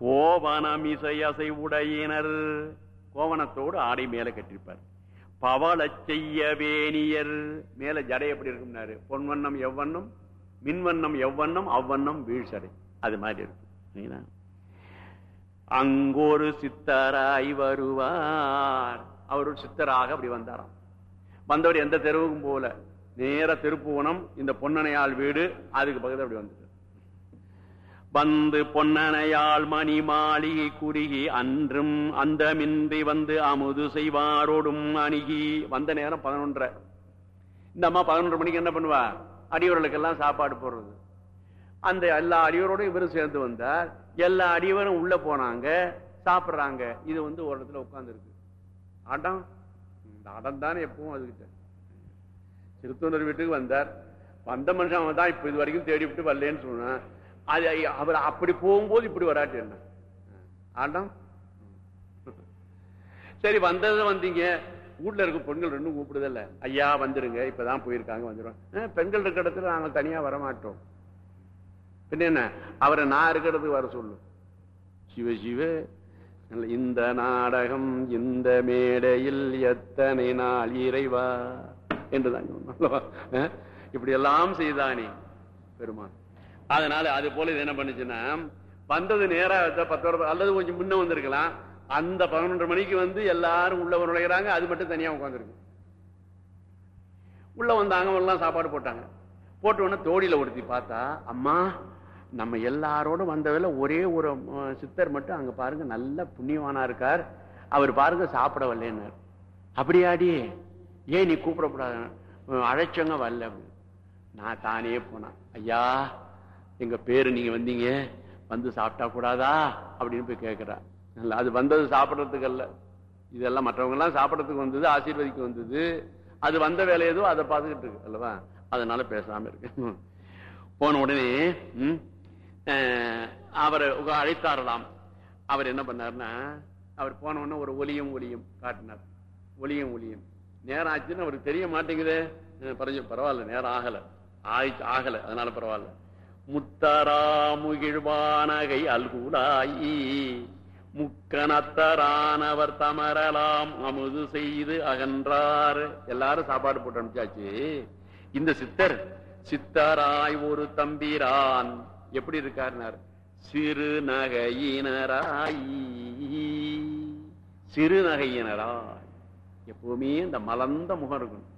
கோவனம் இசை அசை உடையினர். கோவணத்தோடு ஆடை மேல கட்டிருப்பார் பவள செய்ய வேணியர். மேல ஜடை எப்படி இருக்கும்னாரு? பொன்வண்ணம் எவ்வண்ணம்? மின்வண்ணம் எவ்வண்ணம்? அவ்வண்ணம் வீழ்சடை. அது மாதிரி இருக்கும். அங்கொரு சித்தராய் வருவார். அவர் ஒரு சித்தராக அப்படி வந்தாராம். வந்தவர் எந்த தெருவுக்கும் போல. நேர திருப்புவனம் இந்த பொன்னணையாள் வீடு அதுக்கு பக்கத்தில் அப்படி வந்துட்டு வந்து பொன்னனையால் மணி மாளிகை குறுகி அன்றும் அந்தமின்றி வந்து அமுது செய்வாரோடும் அணுகி. வந்த நேரம் பதினொன்றரை. இந்த அம்மா பதினொன்று மணிக்கு என்ன பண்ணுவா? அடியோர்களுக்கெல்லாம் சாப்பாடு போடுறது. அந்த எல்லா அடியோரோடும் இவரும் சேர்ந்து வந்தார். எல்லா அடியோரும் உள்ள போனாங்க. சாப்பிட்றாங்க. இது வந்து ஒரு இடத்துல உட்காந்துருக்கு அடம் இந்த அடம் தானே எப்பவும் அதுகிட்ட. சிறுத்தொண்டர் வீட்டுக்கு வந்தார். வந்த மனுஷன் அவன் தான் இப்போ இது வரைக்கும் தேடி விட்டு வரலன்னு சொன்னான். அது அவர் அப்படி போகும்போது இப்படி வராட்டு என்ன? ஆண்டாம். சரி வந்தது வந்தீங்க. வீட்டில் இருக்க பெண்கள் ரெண்டும் கூப்பிடுதல்ல ஐயா வந்துருங்க. இப்பதான் போயிருக்காங்க வந்துடும் பெண்கள் இருக்கிற இடத்துல நாங்கள் தனியா வரமாட்டோம். பின்ன என்ன? அவரை நான் இருக்கிறதுக்கு வர சொல்லும் சிவ சிவ இந்த நாடகம் இந்த மேடையில் எத்தனை நாள் இறைவா? என்றுதான் இப்படி எல்லாம் செய்தானே பெருமான். அதனால அது போல இது என்ன பண்ணுச்சுன்னா வந்தது நேரா பத்தோட அல்லது கொஞ்சம் முன்ன வந்திருக்கலாம். அந்த பதினொன்று மணிக்கு வந்து எல்லாரும் உள்ள நுழைகிறாங்க அது மட்டும் தனியா உட்காந்துருக்கு உள்ள வந்தாங்க எல்லாம் சாப்பாடு போட்டாங்க. போட்ட உடனே தோடியில ஒருத்தி பார்த்தா அம்மா நம்ம எல்லாரோடும் வந்தவரை ஒரே ஒரு சித்தர் மட்டும் அங்க பாருங்க நல்ல புண்ணியவானா இருக்கார். அவர் பாருங்க சாப்பிட வரலன்னார் அப்படியாடி? ஏன் நீ கூப்பிடக்கூடாது? அழைச்சவங்க வரல அப்படின்னு. நான் தானே போனேன். ஐயா எங்க பேரு நீங்க வந்தீங்க வந்து சாப்பிட்டா கூடாதா? அப்படின்னு போய் கேட்கிறா அது வந்தது சாப்பிட்றதுக்கு அல்ல. இதெல்லாம் மற்றவங்கெல்லாம் சாப்பிட்றதுக்கு வந்தது ஆசீர்வதிக்கு வந்தது. அது வந்த வேலை ஏதோ அதை பார்த்துக்கிட்டு இருக்கு அல்லவா? அதனால பேசாம இருக்கு. போன உடனே அவரை அழைத்தாரலாம். அவர் என்ன பண்ணாருன்னா அவர் போன உடனே ஒரு ஒலியும் ஒலியும் காட்டினார். ஒலியும் ஒலியும். நேரம் ஆச்சுன்னு அவருக்கு தெரிய மாட்டேங்குதே. பரவாயில்ல நேரம் ஆகல. ஆயிடுச்சு ஆகல அதனால பரவாயில்ல. முத்தரா முகிழ்வானகை அல்குலாயி. முக்கணத்தரானவர் தமரலாம் அமுது செய்து அகன்றார். எல்லாரும் சாப்பாடு போட்டு அனுப்பிச்சாச்சு. இந்த சித்தர் சித்தராய் ஒரு தம்பிரான். எப்படி இருக்காருனார்? சிறு நகையினராய் சிறு நகையினராய் எப்பவுமே இந்த மலர்ந்த முகம் இருக்கணும்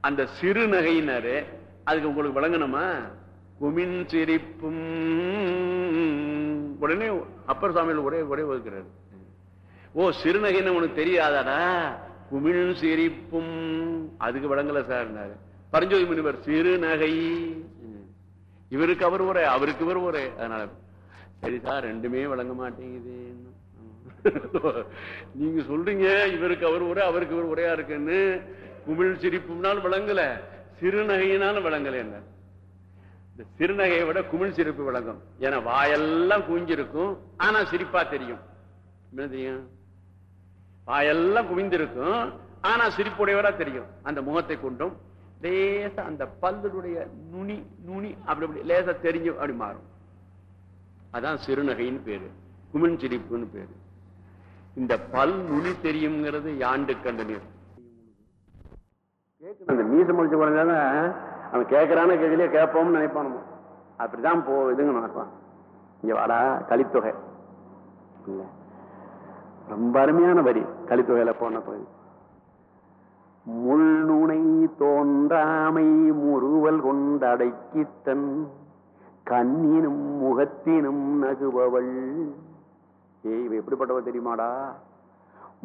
அந்த சிறு நகையினரே அதுக்கு உங்களுக்கு விளங்கணுமா? குமின் சிரிப்பும். உடனே அப்பர் சாமியில் ஒரே ஒரே ஒதுக்கிறாரு. ஓ சிறுநகைன்னு உனக்கு தெரியாதாடா? குமிழ் சிரிப்பும். அதுக்கு விளங்கல சார் பரஞ்சோதி முனிவர் சிறுநகை. இவருக்கு அவர் ஒரே அவருக்கு இவர் ஒரே. அதனால சரி சார் ரெண்டுமே விளங்க மாட்டேங்குது. நீங்க சொல்றீங்க இவருக்கு அவர் ஒரே அவருக்கு இவர் ஒரேயா இருக்குன்னு. குமிழ் சிரிப்பும்னாலும் விளங்கல. சிறுநகையினாலும் விளங்கல என்ன? இந்த சிறுநகையை விட குமிழ் சிரிப்பு விளங்கும். ஏன்னா வாயெல்லாம் குவிஞ்சிருக்கும். ஆனா சிரிப்பா தெரியும். என்ன தெரியும்? வாயெல்லாம் குவிந்திருக்கும். ஆனா சிரிப்புடையவரா தெரியும். அந்த முகத்தை கொண்டும் லேசா அந்த பல்லுடைய நுனி நுனி அப்படி அப்படி லேசா தெரிஞ்சு அப்படி மாறும். அதான் சிறுநகைன்னு பேரு. குமிழ் சிரிப்புன்னு பேரு. இந்த பல் நுனி தெரியுங்கிறது யாண்டு கண்ட நீர் அந்த மீச முடிச்ச குழந்தை அவன் கேட்கறான கேட்கலையே கேட்போம்னு நினைப்பான் நம்ம. அப்படிதான் போ இதுங்க நினைப்பான் இங்க வாடா கலித்தொகை. ரொம்ப அருமையான வரி கலித்தொகையில போன பகுதி முள்நுனை தோன்றாமை முறுவல் கொண்டடக்கித்தன் கண்ணினும் முகத்தினும் நகுபவள். ஏய் இவ எப்படிப்பட்டவ தெரியுமாடா?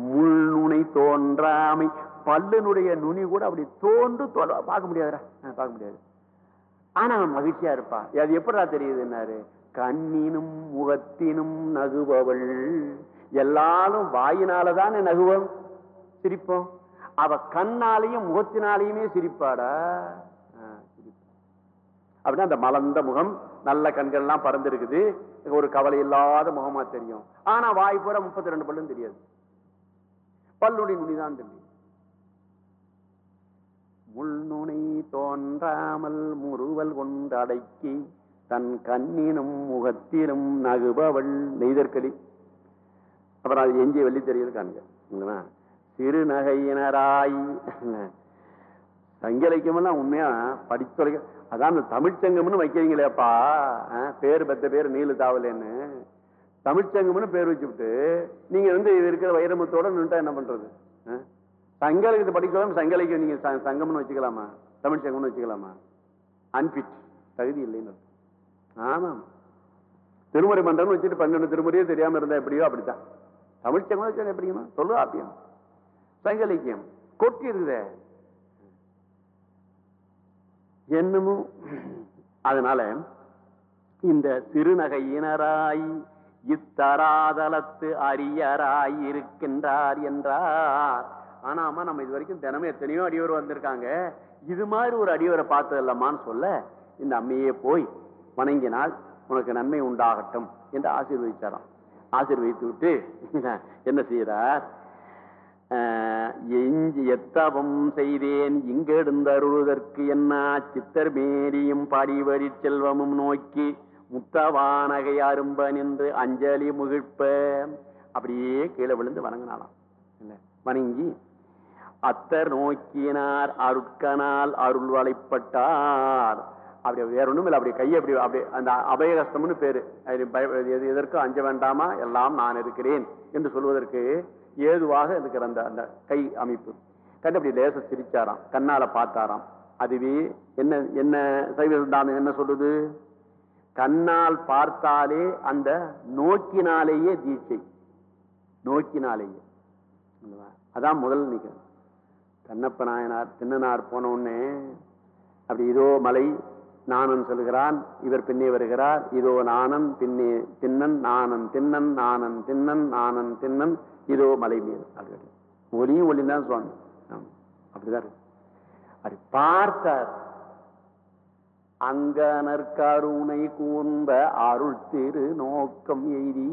முள்நுனை தோன்றாமை. பல்லுனுடைய நுனி கூட அப்படி தோன்று பார்க்க முடியாதுடா. பார்க்க முடியாது. ஆனா அவன் மகிழ்ச்சியா இருப்பா அது எப்படா தெரியுதுன்னாரு கண்ணினும் முகத்தினும் நகுபவள். எல்லாரும் வாயினாலதானே நகுவம் சிரிப்போம். அவ கண்ணாலையும் முகத்தினாலையுமே சிரிப்பாடா. அப்படின்னா அந்த மலர்ந்த முகம் நல்ல கண்கள் எல்லாம் ஒரு கவலை இல்லாத முகமா தெரியும். ஆனா வாய் பூரா முப்பத்தி ரெண்டு பல்லும் தெரியாது. பல்லுடைய நுனிதான் தெரியும் முள்நுனை தோன்றாமல் முறுவல் கொண்டு அடக்கி தன் கண்ணினும் முகத்திலும் நகுபவள் நெய்தற்களி அப்புறம் அது எஞ்சிய வெள்ளி தெரியல காண்க. இல்லைங்களா? சிறுநகையினராய். உண்மையா படித்துரைக்க அதான் அந்த தமிழ்ச்சங்கம்னு வைக்கிறீங்களேப்பா. பேர் பெற்ற பேர் நீலு தாவலேன்னு. தமிழ்ச்சங்கம்னு பேர் வச்சுவிட்டு நீங்க வந்து இது இருக்கிற வைரமுத்தோட நின்றுட்டா என்ன பண்றது? அஹ்? சங்கலைக்கு படிக்கலாம் சங்கலைக்கு நீங்க ச- சங்கம்னு வச்சுக்கலாமா? தமிழ்ச்சங்கம்னு வச்சுக்கலாமா? அன்பிட் தகுதி இல்லைன்னு ஆமாம். திருமுறை மன்றம்னு வச்சுட்டு பன்னெண்டு திருமுறையே தெரியாம இருந்தா எப்படியோ அப்படித்தான். தமிழ்ச்சங்கம் வச்சா எப்படிங்கம்மா? சொல்லு ஆப்பியம். சங்க இலக்கியம் கொட்டி இருக்குதே. என்னமோ? அதனால இந்த சிறுநகையினராய் இத்தராதலத்து அரியராய் இருக்கின்றார் என்றார் ஆனாமா நம்ம இது வரைக்கும் தினமும் எத்தனையோ அடியோர் வந்திருக்காங்க. இது மாதிரி ஒரு அடியோரை பார்த்தது இல்லம்மான்னு சொல்ல இந்த அம்மையே போய் வணங்கினால் உனக்கு நன்மை உண்டாகட்டும் என்று ஆசீர்வதிச்சாராம். ஆசீர்வதித்து விட்டு என்ன செய்யறார் எஞ்சி எத்தவம் செய்தேன் இங்கெடுந்தருளுதற்கு என்ன சித்தர் மேரியும் பாடிவரி செல்வமும் நோக்கி முத்தவானகை அரும்ப நின்று அஞ்சலி முகிழ்ப்ப. அப்படியே கீழே விழுந்து வணங்கினாலாம் இல்ல வணங்கி அத்தர் நோக்கினார் அருட்கனால் அருள் வளைப்பட்டார் அப்படி வேற ஒண்ணும் இல்லை. அப்படி கையை அப்படி அப்படி அந்த அபயகஸ்தம்னு பேரு. அது பய- எது- எதற்கும் அஞ்ச வேண்டாமா? எல்லாம் நான் இருக்கிறேன் என்று சொல்வதற்கு ஏதுவாக இருக்கிற அந்த அந்த கை அமைப்பு. கண்டு அப்படி லேச சிரிச்சாராம். கண்ணால பார்த்தாராம். அதுவே என்ன என்ன சைவ சித்தாந்தம் என்ன சொல்லுது? கண்ணால் பார்த்தாலே அந்த நோக்கினாலேயே தீட்சை. நோக்கினாலேயே. அதான் முதல் நிகழ்வு. கண்ணப்ப நாயனார் தின்னனார் போன உடனே அப்படி இதோ மலை நானன் சொல்கிறான் இவர் பின்னே வருகிறார் இதோ நானன் பின்னே தின்னன் நானன் தின்னன் நானன் தின்னன் நானன் தின்னன் இதோ மலை மீது அப்படி ஒலியும் ஒளிந்தான் தான் சுவாமி அப்படிதான் இருக்கு. அப்படி பார்த்தார். அங்கனர் கூர்ந்த அருள் திரு நோக்கம் எய்தி.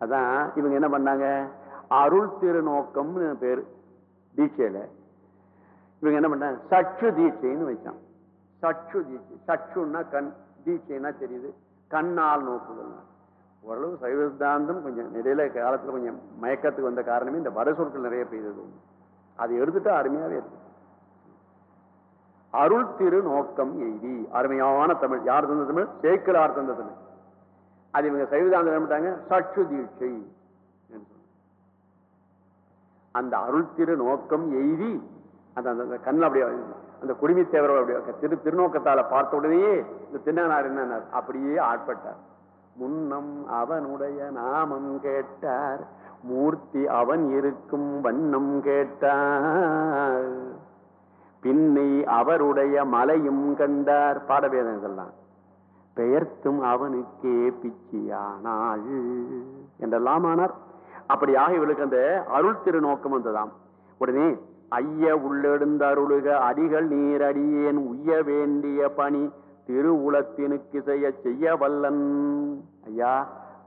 அதான் இவங்க என்ன பண்ணாங்க? அருள் திரு நோக்கம்னு பேர் தீட்சையில. இவங்க என்ன பண்ணாங்க? சற்று தீட்சைன்னு வச்சான் சற்று தீட்சை. சற்றுன்னா கண் தீட்சைன்னா தெரியுது. கண்ணால் நோக்குதல் ஓரளவு சைவ சித்தாந்தம் கொஞ்சம் இடையில காலத்தில் கொஞ்சம் மயக்கத்துக்கு வந்த காரணமே இந்த வட சொற்கள் நிறைய பெய்தது. அதை எடுத்துட்டா அருமையாகவே இருக்கு. அருள் திரு நோக்கம் எய்தி. அருமையான தமிழ். யார் தந்த தமிழ்? சேக்கலார் தந்த தமிழ். அது இவங்க சைவதாந்தம் பண்ணிட்டாங்க? சற்று தீட்சை அந்த அருள் திரு நோக்கம் எய்தி அந்த அந்த- அந்த கண்ணில் அப்படியே அந்த குடிமி தேவரோட அப்படியே திரு திருநோக்கத்தால பார்த்த உடனேயே இந்த தின்னார் என்ன அப்படியே ஆட்பட்டார். முன்னம் அவனுடைய நாமம் கேட்டார். மூர்த்தி அவன் இருக்கும் வண்ணம் கேட்டார். பின்னை அவருடைய மலையும் கண்டார். பாடவேதம் பெயர்த்தும் அவனுக்கே பிச்சியானாள் என்றெல்லாம் ஆனார். அப்படியாக இவளுக்கு அந்த அருள் திருநோக்கம் வந்ததாம். உடனே ஐய உள்ளெழுந்த அருளுக அடிகள் நீரடியேன் உய்ய வேண்டிய பணி திருவுளத்தினுக்கு செய்ய செய்ய வல்லன். ஐயா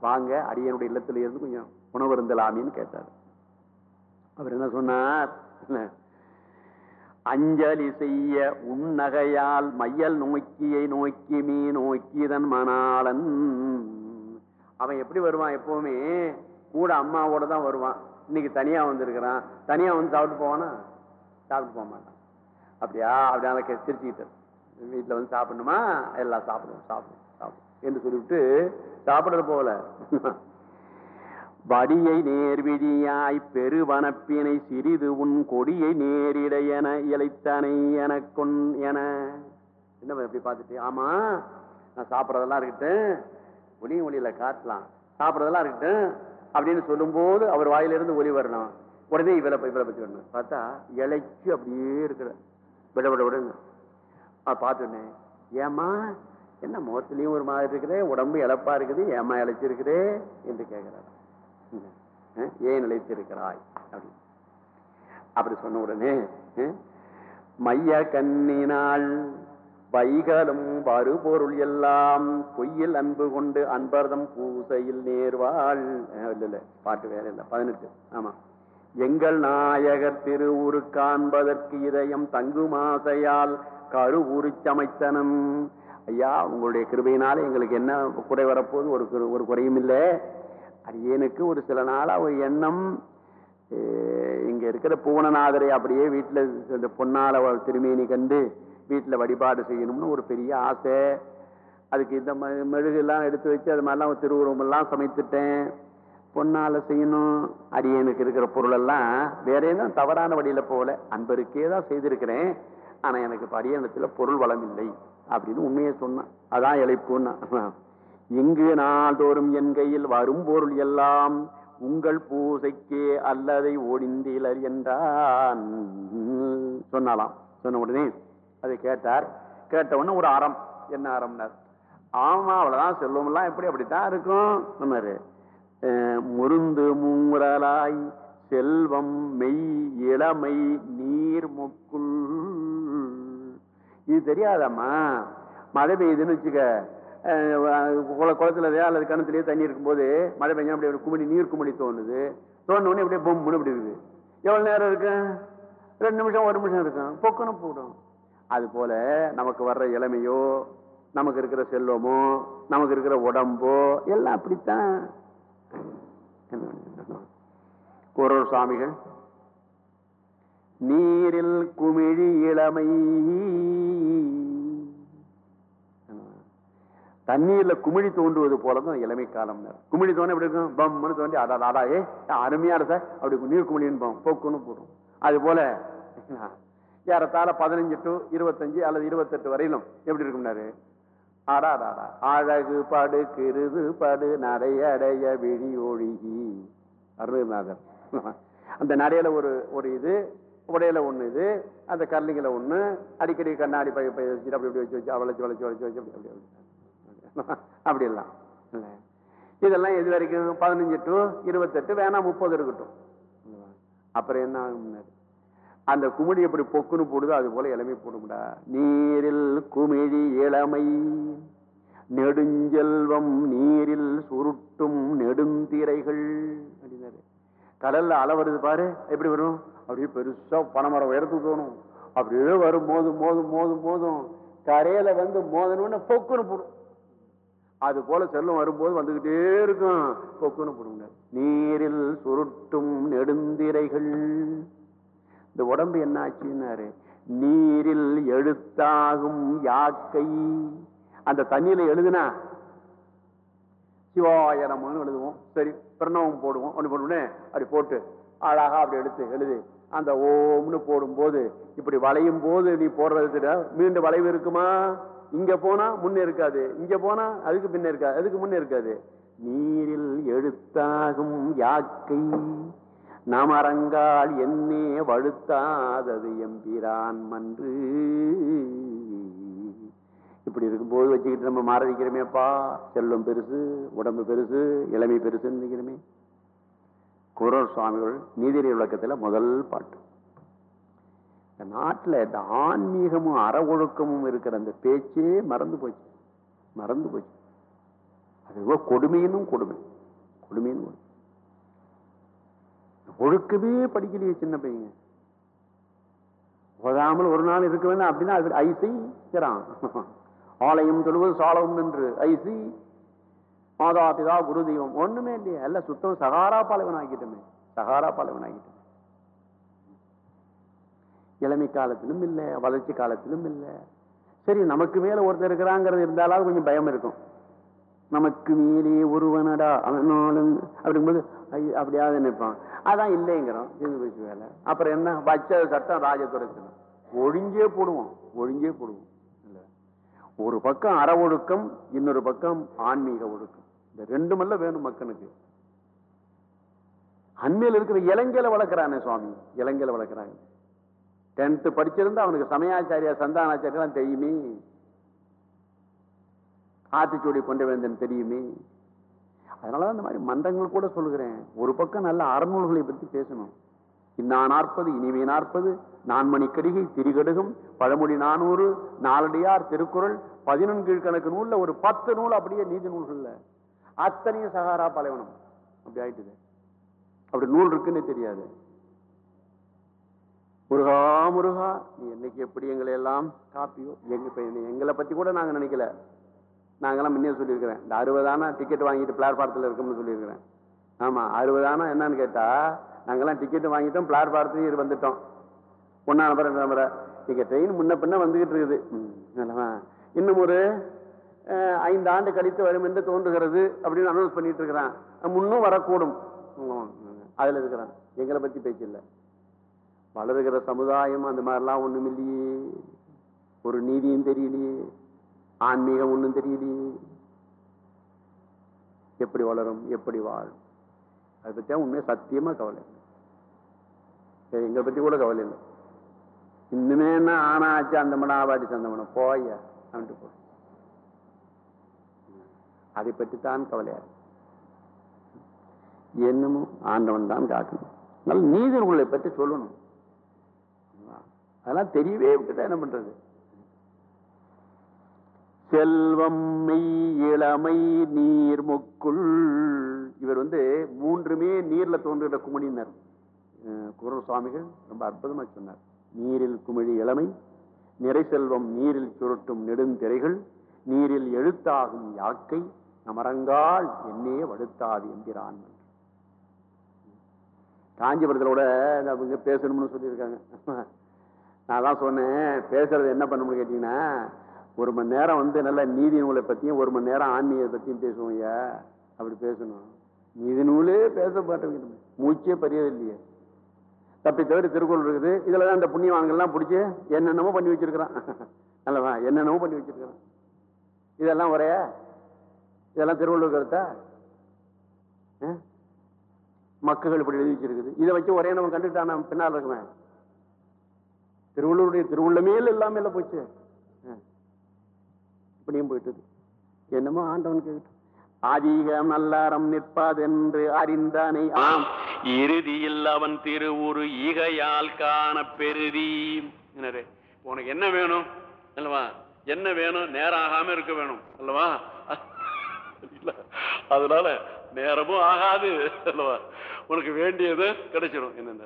வாங்க அடியனுடைய இல்லத்தில் இருந்து கொஞ்சம் உணவு இருந்தலாமின்னு கேட்டார். அவர் என்ன சொன்னார்? அஞ்சலி செய்ய உன்னகையால் மையல் நோக்கியை நோக்கி மீ நோக்கிதன் மணாளன். அவன் எப்படி வருவான் எப்பவுமே? கூட அம்மாவோட தான் வருவான். இன்னைக்கு தனியா வந்திருக்கிறான். தனியா வந்து சாப்பிட்டு போவானா? சாப்பிட்டு போக மாட்டான். அப்படியா? அப்படி அதை சிரிச்சுக்கிட்டு வீட்டுல வந்து சாப்பிடணுமா? எல்லாம் சாப்பிடுவோம் சாப்பிடுவோம் சாப்பிடுவோம். என்று சொல்லிவிட்டு சாப்பிடறது போல வடியை நேர்விழியாய் பெருவனப்பினை சிறிது உன் கொடியை நேரிட என இழைத்தனை எனக்கொன் என. என்ன எப்படி பார்த்துட்டு ஆமா நான் சாப்பிட்றதெல்லாம் இருக்கட்டும் ஒளியும் ஒளியில காட்டலாம். சாப்பிட்றதெல்லாம் இருக்கட்டும் அப்படின்னு சொல்லும்போது அவர் வாயிலிருந்து ஒளி வரணும். உடனே இவரை இவரை பற்றி வரணும். பார்த்தா இலைக்கு அப்படியே இருக்கிற விட விட விடுங்க பார்த்துடனே ஏமா என்ன முகத்துலேயும் ஒரு மாதிரி இருக்குது உடம்பு இழப்பா இருக்குது ஏமா இழைச்சிருக்குதே என்று கேட்கிறார். ஏன் நிலைத்திருக்கிறாய்? அப்படி. அப்படி சொன்ன உடனே மைய கண்ணினால் வைகளும் வருபொருள் எல்லாம் பொய்யில் அன்பு கொண்டு அன்பர்தம் பூசையில் நேர்வாள். அஹ், இல்ல பாட்டு வேற இல்லை. பதினெட்டு. ஆமா. எங்கள் நாயகர் திருவுரு காண்பதற்கு இதயம் தங்குமாசையால் கருவுரு சமைத்தனம். ஐயா உங்களுடைய கிருபையினால எங்களுக்கு என்ன குறை வரப்போது ஒரு ஒரு குறையும் இல்லை. அரியனுக்கு ஒரு சில நாளாக ஒரு எண்ணம். இங்கே இருக்கிற பூவனநாதரை அப்படியே வீட்டில் இந்த பொன்னால திருமேனி கண்டு வீட்டில் வழிபாடு செய்யணும்னு ஒரு பெரிய ஆசை. அதுக்கு இந்த மெழுகெல்லாம் எடுத்து வச்சு அது மாதிரிலாம் திருவுருவமெல்லாம் சமைத்துட்டேன். பொன்னால் செய்யணும். அடியனுக்கு இருக்கிற பொருளெல்லாம் வேறே வேற எதுவும் தவறான வழியில் போகல. அன்பருக்கே தான் செய்திருக்கிறேன். ஆனால் எனக்கு இப்ப பொருள் வளம் இல்லை அப்படின்னு உண்மையை சொன்னான். அதான் இழைப்புன்னா. இங்கு நாள்தோறும் என் கையில் வரும் பொருள் எல்லாம் உங்கள் பூசைக்கே அல்லதை ஒடிந்தீலர் என்றான். சொன்னாலாம். சொன்ன உடனே அதை கேட்டார். கேட்ட உடனே ஒரு அறம். என்ன அறம்னார்? ஆமா அவ்வளவுதான். செல்வம்லாம் எப்படி அப்படித்தான் இருக்கும் சொன்னாரு. முருந்து மூரலாய் செல்வம் மெய் இளமை நீர் மொக்குள். இது தெரியாதம்மா? மழை பெய்யுதுன்னு வச்சுக்க அஹ், குள- அல்லது கிணத்துலயே தண்ணி இருக்கும்போது மழை பெஞ்சா அப்படி ஒரு குமிழி நீர் குமிடி தோணுது. தோணுன்னு இப்படியே அப்படியே பொம்முன்னு இப்படி இருக்குது. எவ்வளவு நேரம் இருக்கு ரெண்டு நிமிஷம் ஒரு நிமிஷம் இருக்கும். பொக்குன்னு போடும். அது போல நமக்கு வர்ற இளமையோ நமக்கு இருக்கிற செல்வமோ நமக்கு இருக்கிற உடம்போ எல்லாம் அப்படித்தான். என்ன குரல் சுவாமிகள் நீரில் குமிழி இளமை. தண்ணீர்ல குமிழி தோன்றுவது போலதான் இளமை காலம் குமிழி தோண்டி எப்படி இருக்கும்? பம்னு தோண்டி அடா அடா ஏ அருமையா இருக்க அப்படி நீர் குமிழின்னு போக்குன்னு போடும். அது போல ஏறத்தாழ பதினஞ்சு டு இருபத்தஞ்சு அல்லது இருபத்தெட்டு வரையிலும் எப்படி இருக்கும்னாரு ஆடாடாடா அழகு படு கிருது படு நடையடைய விழி ஒழுகி. அருணநாதர் அந்த நடையில ஒரு ஒரு இது உடையில ஒண்ணு இது அந்த கர்லிங்கில ஒண்ணு அடிக்கடி கண்ணாடி பை பை வச்சுட்டு அப்படி இப்படி வச்சு வச்சு வளைச்சு வளைச்சு வளைச்சு வச்சு அப்படி அப்படி. அப்படி எல்லாம் இதெல்லாம் எது வரைக்கும்? பதினஞ்சு டு இருபத்தெட்டு வேணா முப்பது இருக்கட்டும். அப்புறம் என்ன ஆகும்னாரு அந்த குமிழி எப்படி பொக்குன்னு போடுதோ அது போல இளமை போடும்டா. நீரில் குமிழி இளமை நெடுஞ்செல்வம் நீரில் சுருட்டும் நெடுந்திரைகள். அப்படின்னாரு. கடல்ல அலை வருது பாரு எப்படி வரும்? அப்படியே பெருசா பனைமரம் உயர்த்து தோணும். அப்படியே வரும் மோதும் மோதும் மோதும் மோதும். கரையில வந்து மோதணும்னு பொக்குன்னு போடும். அது போல செல்லம் வரும்போது வந்துகிட்டே இருக்கும். கொக்குன்னு போடுங்க நீரில் சுருட்டும் நெடுந்திரைகள். இந்த உடம்பு என்ன ஆச்சுன்னாரு நீரில் எழுத்தாகும் யாக்கை. அந்த தண்ணியில எழுதுனா சிவாய நமன்னு எழுதுவோம். சரி பிரணவம் போடுவோம். ஒன்று போடுவோன்னே அப்படி போட்டு அழகா அப்படி எடுத்து எழுது. அந்த ஓம்னு போடும்போது இப்படி வளையும் போது நீ போடுறது மீண்டும் வளைவு இருக்குமா? இங்க போனா முன்ன இருக்காது. இங்க போனா அதுக்கு பின்ன இருக்காது. அதுக்கு முன்ன இருக்காது. நீரில் எழுத்தாகும் யாக்கை. நமரங்கால் என்னே வழுத்தாதது எம்பிரான் மன்று. இப்படி இருக்கும்போது வச்சுக்கிட்டு நம்ம மாரடிக்கிறோமேப்பா செல்லும் பெருசு உடம்பு பெருசு இளமை பெருசுன்னு நினைக்கிறோமே. குரல் சுவாமிகள் நீதிரை விளக்கத்தில் முதல் பாட்டு. இந்த நாட்டுல இந்த ஆன்மீகமும் அற ஒழுக்கமும் இருக்கிற அந்த பேச்சே மறந்து போச்சு. மறந்து போச்சு. அது கொடுமையினும் கொடுமை. கொடுமைன்னு கொடுமை. ஒழுக்கமே படிக்கலையே சின்ன பையங்க ஓதாமல் ஒரு நாள் இருக்க வேண்டாம் அப்படின்னா அது ஐசி சிறான் ஆலயம் தொழுவது சாலவும் என்று ஐசி மாதா பிதா குரு தெய்வம் ஒண்ணுமே இல்லையே. எல்லாம் சுத்தம் சகாரா பாலைவன் ஆகிட்டோமே சகாரா பாலைவன் ஆகிட்டோம் இளமை காலத்திலும் இல்ல வளர்ச்சி காலத்திலும் இல்ல. சரி நமக்கு மேல ஒருத்தர் இருக்கிறாங்கிறது இருந்தாலும் கொஞ்சம் பயம் இருக்கும். நமக்கு மேலே ஒருவனடா அவனாலும் அப்படிங்கும்போது அப்படியாவது நினைப்பான். அதான் இல்லைங்கிறோம் தீர்ந்து போச்சு வேலை. அப்புறம் என்ன? வச்ச சட்டம் ராஜதுரத்தினம் ஒழிஞ்சே போடுவோம் ஒழிஞ்சே போடுவோம். ஒரு பக்கம் அற ஒழுக்கம் இன்னொரு பக்கம் ஆன்மீக ஒழுக்கம். இந்த ரெண்டு மல்ல வேணும் மக்களுக்கு. அண்மையில் இருக்கிற இளைஞல வளர்க்கிறானே சுவாமி. இளைஞல வளர்க்குறாங்க. டென்த்து படிச்சிருந்தா அவனுக்கு சமயாச்சாரியா சந்தானாச்சாரியெல்லாம் தெரியுமே? ஆத்திச்சூடி கொண்டு வேந்தன் தெரியுமே? அதனாலதான் இந்த மாதிரி மன்றங்கள் கூட சொல்லுகிறேன். ஒரு பக்கம் நல்ல அறநூல்களை பற்றி பேசணும். இன்னா நாற்பது இனிமே நாற்பது நான்மணி கடிகை திரிகடுகம் பழமொழி நானூறு நாலடியார் திருக்குறள் பதினொன்று கணக்கு நூலில் ஒரு பத்து நூல் அப்படியே நீதி நூல்கள்ல. அத்தனையும் சகாரா பலைவனம். அப்படி ஆயிட்டுது. அப்படி நூல் இருக்குன்னு தெரியாது. முருகா முருகா நீ என்னைக்கு எப்படி எங்களை எல்லாம் காப்பியோ எங்க எங்களை பத்தி கூட நாங்க நினைக்கல. நாங்கெல்லாம் முன்னே சொல்லியிருக்கிறேன். இந்த அறுபதானா டிக்கெட் வாங்கிட்டு பிளாட்பாரத்தில் இருக்கோம்னு சொல்லியிருக்கிறேன். ஆமாம் அறுபதானா என்னன்னு கேட்டால் நாங்கெல்லாம் டிக்கெட்டு வாங்கிட்டோம் பிளாட்பாரத்துக்கு வந்துட்டோம். ஒன்றா நம்பர் ரெண்டு நம்பர் நீங்கள் ட்ரெயின் முன்ன பின்ன வந்துகிட்டு இருக்குது. ம், இன்னும் ஒரு ஐந்து ஆண்டு கழித்து வரும் என்று தோன்றுகிறது அப்படின்னு அனௌன்ஸ் பண்ணிட்டு இருக்கிறான். முன்னும் வரக்கூடும். அதில் இருக்கிறேன். இருக்கிறான் எங்களை பற்றி பேச்சு இல்லை. வளருகிற சமுதாயம் அந்த மாதிரிலாம் ஒண்ணும் இல்லையே. ஒரு நீதியும் தெரியலையே. ஆன்மீகம் ஒண்ணும் தெரியலையே. எப்படி வளரும் எப்படி வாழும்? அதை பற்றியா உண்மை சத்தியமா கவலை இல்லை. சரி, எங்களை பத்தி கூட கவலை இல்லை. இன்னுமே என்ன ஆனா ஆச்சு அந்த மடம் ஆவாடி சந்தமனம்? போய்யா அப்படின்ட்டு போ. அதை பற்றி தான் கவலையா என்னமோ ஆண்டவன் தான் காக்கணும். நல்ல உங்களை பற்றி சொல்லணும். அதெல்லாம் தெரியவே விட்டுதான் என்ன பண்றது? செல்வம் மெய் இளமை நீர் முக்குள். இவர் வந்து மூன்றுமே நீர்ல தோன்றுகிற குமணினர் குரல் சுவாமிகள் ரொம்ப அற்புதமா சொன்னார். நீரில் குமிழி இளமை நிறை செல்வம் நீரில் சுருட்டும் நெடுந்திரைகள் நீரில் எழுத்தாகும் யாக்கை நமரங்கால் என்னே வடுத்தாது என்கிறான். காஞ்சிபுரத்திலோட அவங்க பேசணும்னு சொல்லியிருக்காங்க. நான் தான் சொன்னேன் பேசுறது என்ன பண்ண முடியும் கேட்டீங்கன்னா ஒரு மணி நேரம் வந்து நல்ல நீதி நூலை பற்றியும் ஒரு மணி நேரம் ஆன்மீகத்தை பற்றியும் பேசுவோம் ஐயா. அப்படி பேசணும். நீதி நூலே பேச மாட்டேங்குது. மூச்சே பெரியது இல்லையே. தப்பி தவிர திருக்குறள் இருக்குது. இதில் தான் இந்த புண்ணியவான்கள்லாம் பிடிச்சி என்னென்னமோ பண்ணி வச்சிருக்கிறான். அல்லவா? என்னென்னமோ பண்ணி வச்சிருக்கிறான். இதெல்லாம் ஒரே? இதெல்லாம் திருவள்ளுவர் கருத்தா? ஆ? மக்கள் இப்படி எழுதி வச்சிருக்குது. இதை வச்சு ஒரே நம்ம கண்டுட்டானா பின்னால் இருக்குமே. திருவள்ளுவருடைய திருவுள்ளமேல் இல்லாமல் இல்லை போச்சு. இப்படியும் போயிட்டது. என்னமோ ஆண்டவன் கேட்டு. ஆதிகம் நல்லாரம் நிற்பாதென்று அறிந்தானே. ஆம். இறுதியில் அவன் திருவுரு ஈகையால் காண பெருதி உனக்கு என்ன வேணும்? அல்லவா? என்ன வேணும்? நேரம் ஆகாம இருக்க வேணும். அல்லவா? அதனால நேரமும் ஆகாது. அல்லவா? உனக்கு வேண்டியது கிடைச்சிடும் என்னென்ன?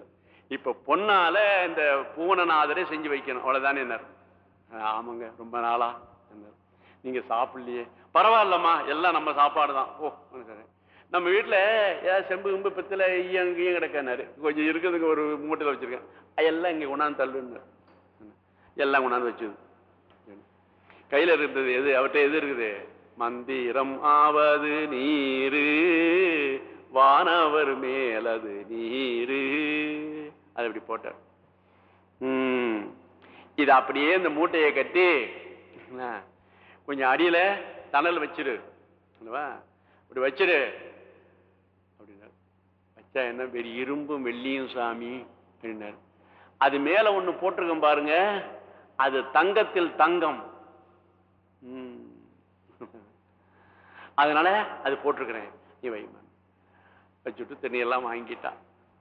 இப்ப பொன்னால இந்த பூவனநாதரை செஞ்சு வைக்கணும். அவ்வளவுதானே என்ன ஆமாங்க ரொம்ப நாளா என்ன நீங்க சாப்பிடலையே. பரவாயில்லம்மா எல்லாம் நம்ம சாப்பாடு தான் ஓ சரி. நம்ம வீட்டில் ஏதாவது செம்பு கும்பு பித்தல ஈயம் ஈயம் கிடக்காரு கொஞ்சம் இருக்கிறதுக்கு ஒரு மூட்டையில் வச்சுருக்கேன். எல்லாம் இங்கே கொண்டாந்து தள்ளுன்னு எல்லாம் கொண்டாந்து வச்சுது. கையில் இருந்தது எது? அவர்கிட்ட எது இருக்குது? மந்திரம் ஆவது நீரு வானவர் மேலது நீரு. அது இப்படி போட்டார். இது அப்படியே இந்த மூட்டையை கட்டி கொஞ்சம் அடியில தணல் வச்சிரு. அப்படி இப்படி வச்சிரு. அப்படின்னா வச்சா என்ன பெரிய இரும்பும் வெள்ளியும் சாமி அப்படின்னாரு. அது மேல ஒண்ணு போட்டிருக்கோம் பாருங்க அது தங்கத்தில் தங்கம். ம். அதனால அது போட்டிருக்கிறேன். நீ வைமான் வச்சுட்டு தண்ணியெல்லாம் வாங்கிட்டான்.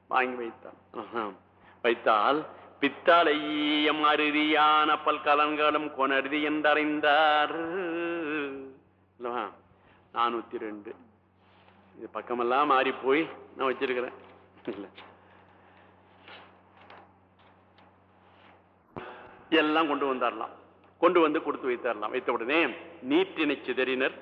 வாங்கி வைத்தான். வைத்தால் பித்தாலையம் அருதியான பல்கலன்களும் கொணருதி என்றறிந்தார். நானூத்தி ரெண்டு இது பக்கமெல்லாம் மாறி போய் நான் வச்சிருக்கிறேன். எல்லாம் கொண்டு வந்தாரலாம். கொண்டு வந்து கொடுத்து வைத்தாரலாம். வைத்த உடனே நீட்டினை சிதறினர்.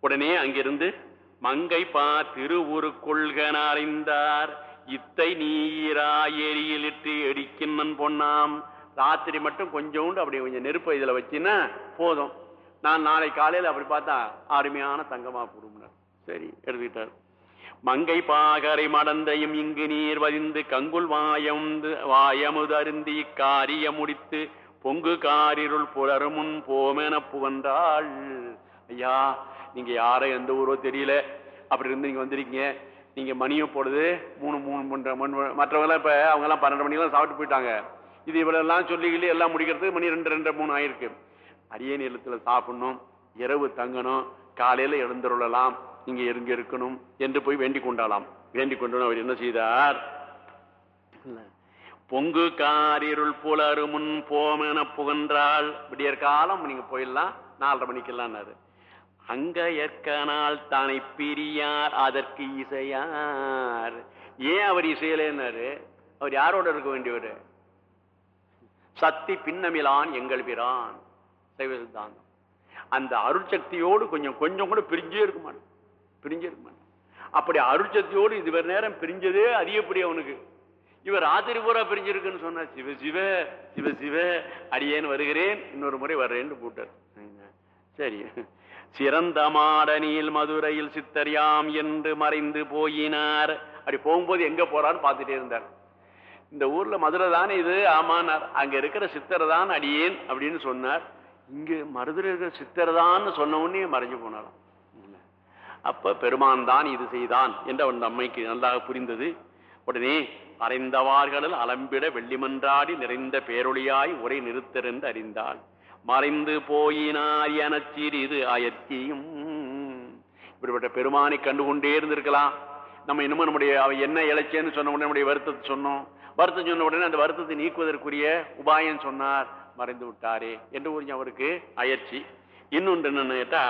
உடனே அங்கிருந்து மங்கை பா திருவுரு கொள்கன அறிந்தார் இத்தை நீரா எரியிலிட்டு எடிக்கின்னன் பொன்னாம். ராத்திரி மட்டும் கொஞ்சோண்டு அப்படி கொஞ்சம் நெருப்பை இதில் வச்சின்னா போதும். நான் நாளை காலையில் அப்படி பார்த்தா அருமையான தங்கமாக போடும்னார் சரி எடுத்துக்கிட்டார். மங்கை பாகரை மடந்தையும் இங்கு நீர் வதிந்து கங்குல் வாயமுந்து வாயமுது அருந்தி காரிய முடித்து பொங்கு காரிருள் புலருமுன் போமென புகன்றாள். ஐயா நீங்க யாரை எந்த ஊரோ தெரியல. அப்படி இருந்து நீங்க வந்திருக்கீங்க. நீங்க மணியும் போடுது மூணு மூணு மூன்று மூணு மற்றவங்களாம் இப்ப அவங்கெல்லாம் பன்னெண்டு மணிக்கெல்லாம் சாப்பிட்டு போயிட்டாங்க. இது இவ்வளோலாம் எல்லாம் சொல்லி எல்லாம் முடிக்கிறதுக்கு மணி ரெண்டு ரெண்டு மூணு ஆயிருக்கு. அரிய நிலத்துல சாப்பிடணும் இரவு தங்கணும் காலையில எழுந்துருளலாம் இங்க இருங்க இருக்கணும் என்று போய் வேண்டிக் கொண்டாலாம் வேண்டிக் கொண்டு அவர் என்ன செய்தார்? பொங்கு காரிருள் புலரு முன் போமென புகன்றாள். விடியற் காலம் நீங்க போயிடலாம் நாலரை மணிக்கெல்லாம் அங்க ஏற்கனால் தானை பிரியார் அதற்கு இசையார். ஏன் அவர் இசையலேன்னாரு? அவர் யாரோட இருக்க வேண்டியவர்? சக்தி பின்னமிலான் எங்கள் பிரான். சைவ சித்தாந்தம் அந்த அருட்சக்தியோடு கொஞ்சம் கொஞ்சம் கூட பிரிஞ்சே இருக்க மாட்டான். பிரிஞ்சே இருக்க மாட்டான். அப்படி அருட்சக்தியோடு இதுவரை நேரம் பிரிஞ்சதே அதிகப்படி அவனுக்கு. இவர் ராத்திரி பூரா பிரிஞ்சிருக்குன்னு சொன்னார் சிவ சிவ சிவ சிவ அடியேன்னு வருகிறேன். இன்னொரு முறை வர்றேன்னு போட்டார். சரி சிறந்த மாடனியில் மதுரையில் சித்தரியாம் என்று மறைந்து போயினார். அப்படி போகும்போது எங்க போறான்னு பார்த்துட்டே இருந்தார். இந்த ஊர்ல மதுரை தானே இது? ஆமானார். அங்க இருக்கிற சித்தர் தான் அடியேன் அப்படின்னு சொன்னார். இங்க மருதுல இருக்கிற சித்தர் தான் சொன்ன உடனே மறைஞ்சு போனாராம். அப்ப பெருமான் தான் இது செய்தான் என்று அவன் அம்மைக்கு நன்றாக புரிந்தது. உடனே அறைந்தவார்களில் அலம்பிட வெள்ளிமன்றாடி நிறைந்த பேரொழியாய் உரை நிறுத்தர் என்று அறிந்தாள். மறைந்து போயினார் என சிறிது அயற்சியும். இப்படிப்பட்ட பெருமானை கண்டுகொண்டே இருந்திருக்கலாம். நம்ம இன்னமும் நம்முடைய அவ என்ன இழைச்சேன்னு சொன்ன உடனே நம்முடைய வருத்தத்தை சொன்னோம். வருத்தம் சொன்ன உடனே அந்த வருத்தத்தை நீக்குவதற்குரிய உபாயம் சொன்னார். மறைந்து விட்டாரே என்று ஒரு அவருக்கு அயற்சி. இன்னொன்று என்னன்னு கேட்டா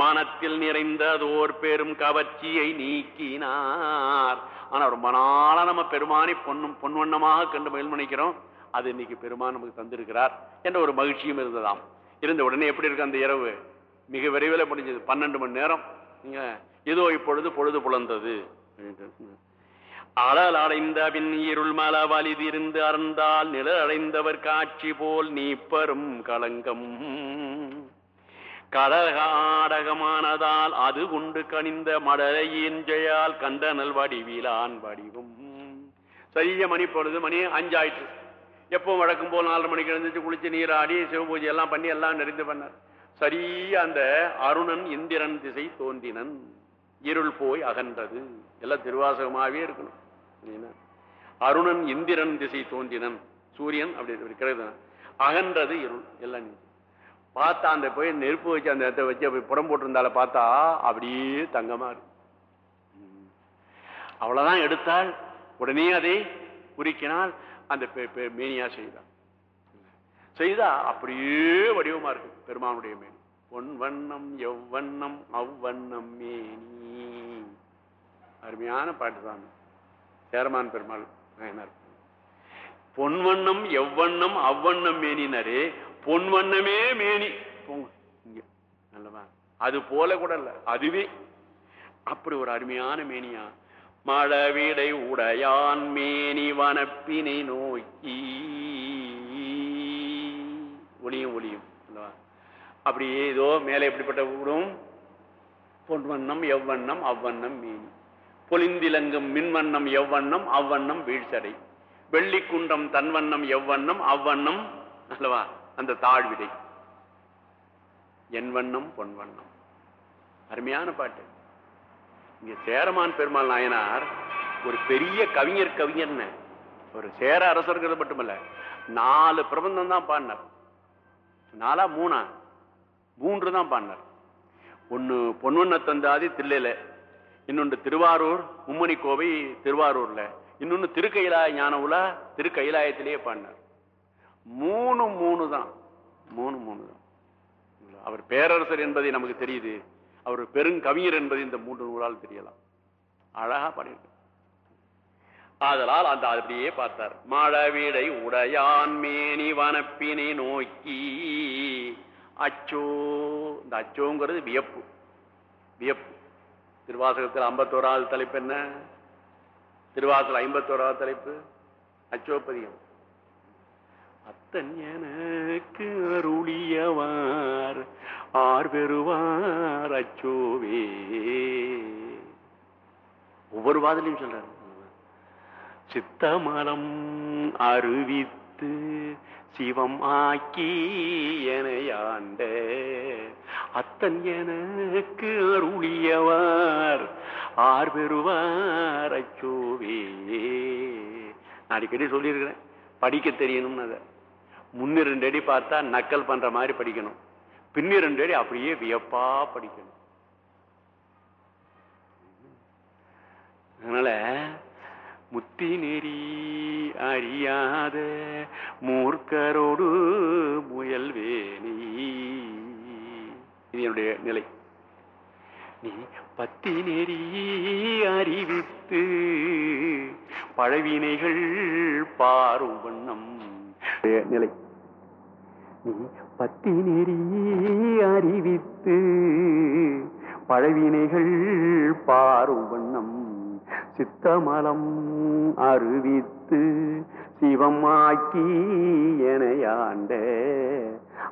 மனத்தில் நிறைந்ததோர் பெரும் கவர்ச்சியை நீக்கினார். ஆனா ரொம்ப நாளா நம்ம பெருமானை பொன்னும் பொன்வண்ணமாக கண்டு மகிழ்மணிக்கிறோம் அது இன்னைக்கு பெருமான் நமக்கு தந்திருக்கிறார் என்ற ஒரு மகிழ்ச்சியும் இருந்ததாம். இருந்த உடனே எப்படி இருக்கு அந்த இரவு? மிக விரைவில் முடிஞ்சது. பன்னெண்டு மணி நேரம். நீங்க இதோ இப்பொழுது பொழுது புலந்தது. அழல் அடைந்த பின் இருள் மல வலிதிருந்து அறந்தால் நிழல் அடைந்தவர் காட்சி போல் நீப்பரும் களங்கம். கடகாடகமானதால் அது கொண்டு கனிந்த மடலையின் ஜெயால் கண்டனல் வடிவிலான் வடிவும். சரிய மணி பொழுது மணி அஞ்சாயிற்று. எப்போ வழக்கம் போல் நாலரை மணிக்கு எழுந்துச்சு குளிச்சு நீராடி சிவபூஜை எல்லாம் பண்ணி எல்லாம் நிறைந்து பண்ணார். சரியா அந்த அருணன் இந்திரன் திசை தோன்றினன். இருள் போய் அகன்றது. எல்லாம் திருவாசகமாகவே இருக்கணும். அருணன் இந்திரன் திசை தோன்றினன். சூரியன் அப்படி இருக்கிறது அகன்றது இருள். எல்லாம் நீ. பார்த்தா அந்த போய் நெருப்பு வச்சு அந்த இடத்த வச்சு அப்படி புறம் போட்டிருந்தால பார்த்தா அப்படியே தங்கமா இருக்கு. ம். அவ்வளவுதான் எடுத்தால் உடனே அதை குறிக்கினால் அந்த மேனியா செய்தான். செய்தா அப்படியே வடிவமா இருக்கு பெருமானுடைய மேனி. பொன் வண்ணம் எவ்வண்ணம் அவ்வண்ணம் மேனி. அருமையான பாட்டு தான். சேரமான் பெருமாள் நாயனார் பொன்வண்ணம் எவ்வண்ணம் அவ்வண்ணம் மேனினாரு பொன்வண்ணமே மேனி. போங்க இங்க நல்லவா அது போல கூட இல்ல அதுவே. அப்படி ஒரு அருமையான மேனியா மழவிடை உடையான் மேனி வனப்பினை நோக்கி. ஒளியும் ஒளியும் அல்லவா? அப்படியே ஏதோ மேலே எப்படிப்பட்ட ஊரும் பொன்வண்ணம் எவ்வண்ணம் அவ்வண்ணம் மீனி. பொலிந்திலங்கும் மின்வண்ணம் எவ்வண்ணம் அவ்வண்ணம் வீழ்ச்சடை வெள்ளிக்குன்றம் தன்வண்ணம் எவ்வண்ணம் அவ்வண்ணம் அல்லவா? அந்த தாழ்விடை. என் வண்ணம் பொன் வண்ணம். அருமையான பாட்டு. இங்க சேரமான் பெருமாள் நாயனார் ஒரு பெரிய கவிஞர் கவிஞர்னு. ஒரு சேர அரசர்கள் மட்டுமல்ல நாலு பிரபந்தம் தான் பாடினார். நாலா மூணா? மூன்று தான் பாடினார். ஒன்று பொன்வண்ண தந்தாதி தில்லையில இன்னொன்று திருவாரூர் மும்மணி கோவை திருவாரூரில் இன்னொன்று திருக்கைலாய ஞான உலா திருக்கைலாயத்திலேயே பாடினார். மூணு மூணு தான். மூணு மூணு தான். அவர் பேரரசர் என்பதை நமக்கு தெரியுது. அவர் பெருங்கவிஞர் என்பது இந்த மூன்று நூலால் தெரியலாம். அழகா பாடியிருக்கார் ஆதலால் அந்த அப்படியே பார்த்தார். மழவிடை உடையான் மேனி வனப்பினை நோக்கி. அச்சோ இந்த அச்சோங்கிறது வியப்பு. வியப்பு. திருவாசகத்தில் ஐம்பத்தோராவது தலைப்பு என்ன? திருவாசல் ஐம்பத்தோராவது தலைப்பு அச்சோப்பதியம் அத்தன் எனக்கு அருளியவார். ஆர் பெறுவார் அச்சோவே. ஒவ்வொரு வாதிலையும் சொல்றாரு. சித்தமலம் அறிவித்து சிவம் ஆக்கி எனையாண்ட அத்தன் எனக்கு அருளியவார் ஆர் பெறுவார் அச்சோவே. நான் அடிக்கடி சொல்லியிருக்கிறேன் படிக்க தெரியணும்னு அதை. முன்னிரண்டு அடி பார்த்தா நக்கல் பண்ற மாதிரி படிக்கணும். பின்னிரண்டு அடி அப்படியே வியப்பா படிக்கணும். அதனால முத்தி நெறி அறியாத மூர்க்கரோடு முயல்வேணி இது என்னுடைய நிலை. நீ பத்தி நெறி அறிவித்து பழவினைகள் பாரும் வண்ணம். நிலை. நீ பத்தி நெறி அறிவித்து பழவினைகள் பாரும் வண்ணம் சித்தமலம் அறிவித்து சிவமாக்கி எனையாண்ட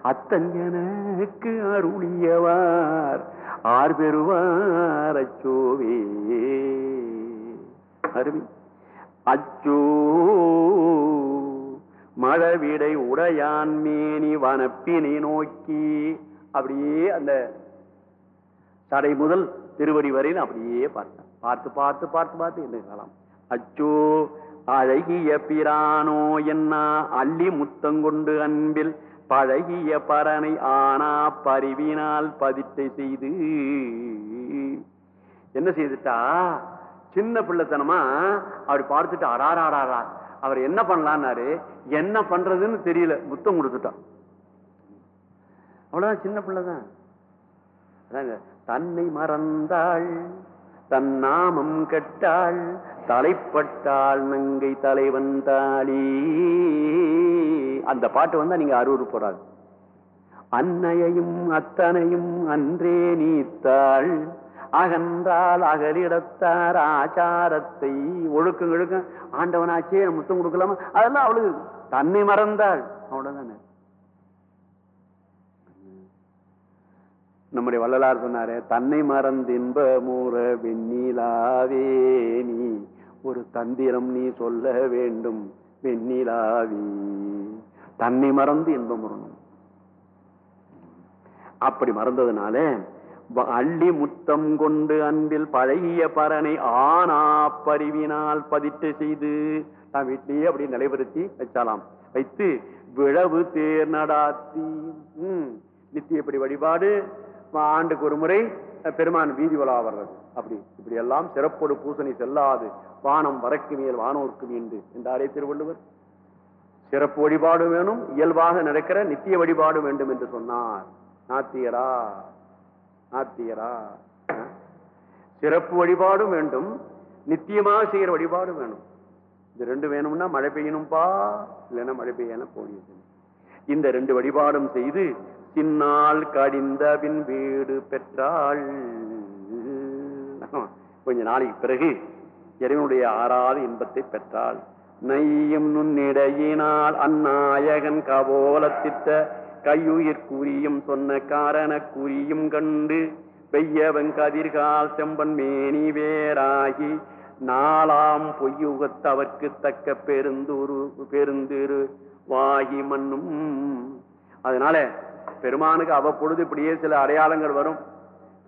அத்தன் எனக்கு அருளியவார். ஆர் பெறுவார் அச்சோவே. அருவி. அச்சோ மழவிடை உடையான் மேனி வனப்பினை நோக்கி. அப்படியே அந்த தடை முதல் திருவடி வரையில் அப்படியே பார்த்தேன். பார்த்து பார்த்து பார்த்து பார்த்து என்ன காலம்? அச்சோ அழகிய பிரானோ என்ன? அள்ளி முத்தங்கொண்டு அன்பில் பழகிய பரனை ஆனா பரிவினால் பதிட்டை செய்து. என்ன செய்துட்டா? சின்ன பிள்ளைத்தனமா அப்படி பார்த்துட்டு அடாராடாரா அவர் என்ன பண்ணலான்னாரு என்ன பண்றதுன்னு தெரியல. முத்தம் கொடுத்துட்டான். அவ்வளவுதான் சின்ன பிள்ளைதான். அதாங்க தன்னை மறந்தாள் தன் நாமம் கெட்டாள் தலைப்பட்டாள் நங்கை தலைவன் தாளி. அந்த பாட்டு வந்தா நீங்க அறுவறு போறாது அன்னையையும் அத்தனையும் அன்றே நீத்தாள். அகன்றால் அகலிடத்தார் ஆச்சாரத்தை ஒழுக்கம் ஒழுக்கம் ஆண்டவனாச்சே முத்தம் கொடுக்கலாமா? அதெல்லாம் அவளுக்கு தன்னை மறந்தாள். அவ்வளவுதானே? நம்முடைய வள்ளலார் சொன்னாரு தன்னை மறந்து இன்ப மூற வெண்ணிலாவே நீ ஒரு தந்திரம் நீ சொல்ல வேண்டும் வெண்ணிலாவே. தன்னை மறந்து இன்பம் வரணும். அப்படி மறந்ததுனால அள்ளி முத்தம் கொண்டு அன்பில் பழகிய பரனை ஆனா பரிவினால் பதிட்டு செய்து நாம் வீட்டிலேயே அப்படி நிலைப்படுத்தி வச்சாலாம். வைத்து விழவு தேர் நடாத்தி ம், நித்தியப்படி வழிபாடு ஆண்டுக்கு ஒரு முறை பெருமான் வீதி உலா வர்றது. அப்படி இப்படி எல்லாம் சிறப்போடு பூசணி செல்லாது வானம் வரக்கு மேல் வானோர்க்கு மீண்டு என்றாரே திருவள்ளுவர். சிறப்பு வழிபாடு வேணும் இயல்பாக நடக்கிற நித்திய வழிபாடு வேண்டும் என்று சொன்னார். நாத்தியரா நாத்தியரா சிறப்பு வழிபாடும் வேண்டும். நித்தியமாக செய்கிற வழிபாடும் வேணும். இது ரெண்டு வேணும்னா மழை பெய்யணும்பா இல்லைன்னா மழை பெய்யன போடியது இந்த ரெண்டு வழிபாடும் செய்து சின்னால் கடிந்த பின் வீடு பெற்றாள். கொஞ்ச நாளைக்கு பிறகு இறைவனுடைய ஆறாத இன்பத்தை பெற்றாள். நையும் நுண்ணிடையினால் அந்நாயகன் கபோலத்திட்ட கையுயிர் கூறியும் சொன்ன காரண கூறியும் கண்டு பெய்யவன் கதிர்கால் செம்பன் மேனி வேறாகி நாளாம் பொய்யுகத்தவர்க்கு தக்க பெருந்துரு பெருந்திரு வாகி மண்ணும். அதனால பெருமானுக்கு அவ்வப்பொழுது இப்படியே சில அடையாளங்கள் வரும்.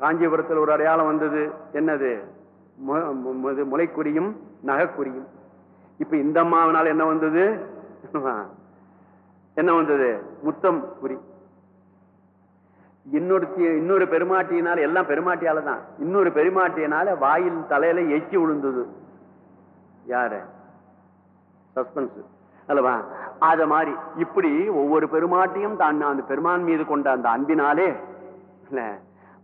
காஞ்சிபுரத்தில் ஒரு அடையாளம் வந்தது. என்னது? முளைக்குறியும் நகைக்குறியும். இப்ப இந்த அம்மாவினால் என்ன வந்தது? என்ன வந்தது? முத்தம் குறி. இன்னொருத்தி இன்னொரு பெருமாட்டியினால எல்லாம் பெருமாட்டியால தான். இன்னொரு பெருமாட்டியினால வாயில் தலையில எச்சி விழுந்தது யாரு? சஸ்பென்ஸ். அல்லவா? அத மாதிரி இப்படி ஒவ்வொரு பெருமாட்டியும் தான் அந்த பெருமான் மீது கொண்ட அந்த அன்பினாலே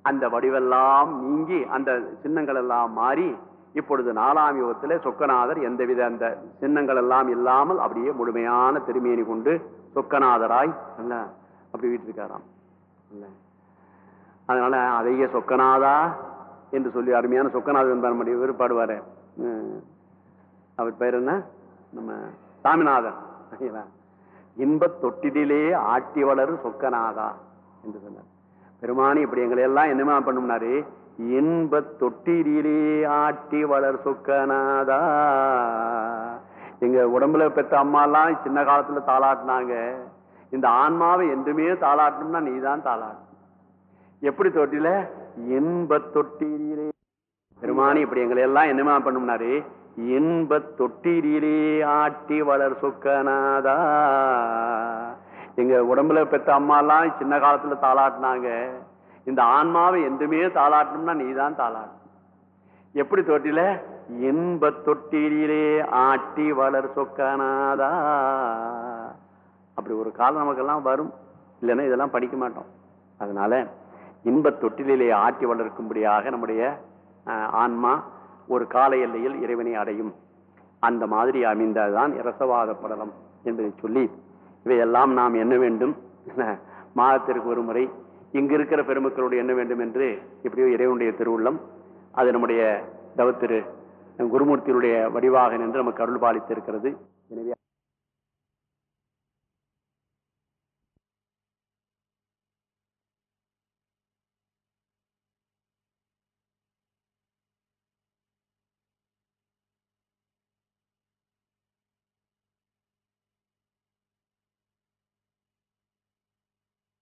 அந்த வடிவெல்லாம் நீங்கி அந்த சின்னங்கள் எல்லாம் மாறி இப்பொழுது நாலாம் யுகத்தில் சொக்கநாதர் எந்தவித அந்த சின்னங்கள் எல்லாம் இல்லாமல் அப்படியே முழுமையான திருமேனி கொண்டு சொக்கநாதராய் அல்ல அப்படி வீட்டிருக்காராம். இல்ல அதனால அதைய சொக்கநாதா என்று சொல்லி அருமையான சொக்கநாதன் என்பார் விருப்பாடுவாரு அவர் பெயர் என்ன? நம்ம சாமிநாதன். இன்பத் தொட்டிலே ஆட்டி வளர் சொக்கநாதா என்று சொன்னார். பெருமானி இப்படி எங்களை எல்லாம் என்னமா பண்ணும்னாரு? இன்பத் தொட்டிலே ஆட்டி வளர் சொக்கநாதா. எங்க உடம்புல பெற்ற அம்மாலாம் சின்ன காலத்துல தாளாட்டினாங்க. இந்த ஆன்மாவை என்றுமே தாளாட்டணும்னா நீ தான் தாளாட்டணும் எப்படி தொட்டில? இன்ப தொட்டிலே பெருமானி இப்படி எங்களை எல்லாம் என்னமா பண்ணும்னாரு? இன்ப தொட்டிலே ஆட்டி வளர் சொக்கநாதா. எங்க உடம்புல பெற்ற அம்மாலாம் சின்ன காலத்துல தாளாட்டினாங்க. இந்த ஆன்மாவை என்றுமே தாளாட்டணும்னா நீ தான் தாளாட்டணும் எப்படி தொட்டில? இன்பத் தொட்டிலே ஆட்டி வளர் சொக்கானாதா அப்படி ஒரு காலம் நமக்கெல்லாம் வரும். இல்லைன்னா இதெல்லாம் படிக்க மாட்டோம். அதனால இன்பத் தொட்டிலே ஆட்டி வளர்க்கும்படியாக நம்முடைய ஆன்மா ஒரு கால எல்லையில் இறைவனை அடையும். அந்த மாதிரி அமைந்ததுதான் இரசவாத படலம் என்பதை சொல்லி இவையெல்லாம் நாம் என்ன வேண்டும். மாதத்திற்கு ஒரு முறை இங்கு இருக்கிற பெருமக்களோடு என்ன வேண்டும் என்று எப்படியோ இறைவனுடைய திருவுள்ளம் அது நம்முடைய தவத்திரு குருமூர்த்தியுடைய வடிவாக நின்று நமக்கு அருள் பாலித்திருக்கிறது எனவே